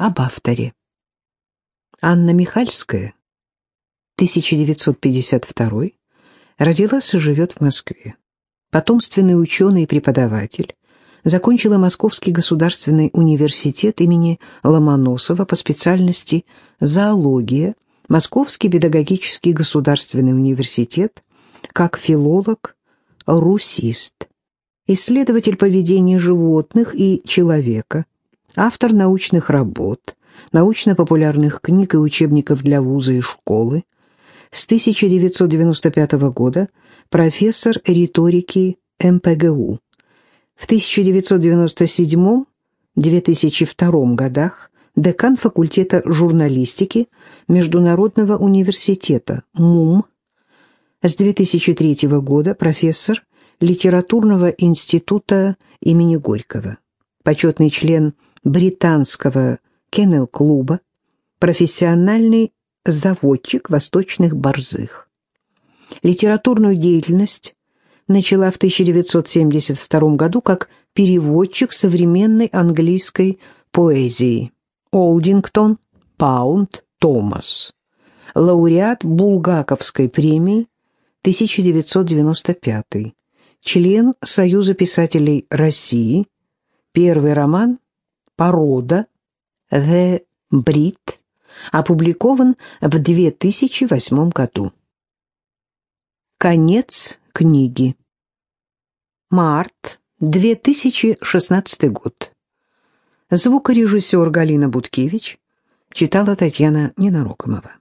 Об авторе. Анна Михальская, 1952 родилась и живет в Москве. Потомственный ученый и преподаватель, закончила Московский государственный университет имени Ломоносова по специальности зоология, Московский педагогический государственный университет, как филолог, русист, исследователь поведения животных и человека, автор научных работ, научно-популярных книг и учебников для вуза и школы, с 1995 года профессор риторики МПГУ. В 1997-2002 годах декан факультета журналистики Международного университета МУМ. С 2003 года профессор Литературного института имени Горького. Почетный член британского кеннел-клуба, профессиональный заводчик восточных борзых. Литературную деятельность начала в 1972 году как переводчик современной английской поэзии. Олдингтон, Паунд, Томас. Лауреат Булгаковской премии 1995. Член Союза писателей России. Первый роман «Порода» «The Brit» опубликован в 2008 году. Конец книги. Март 2016 год. Звукорежиссер Галина Буткевич читала Татьяна Ненарокомова.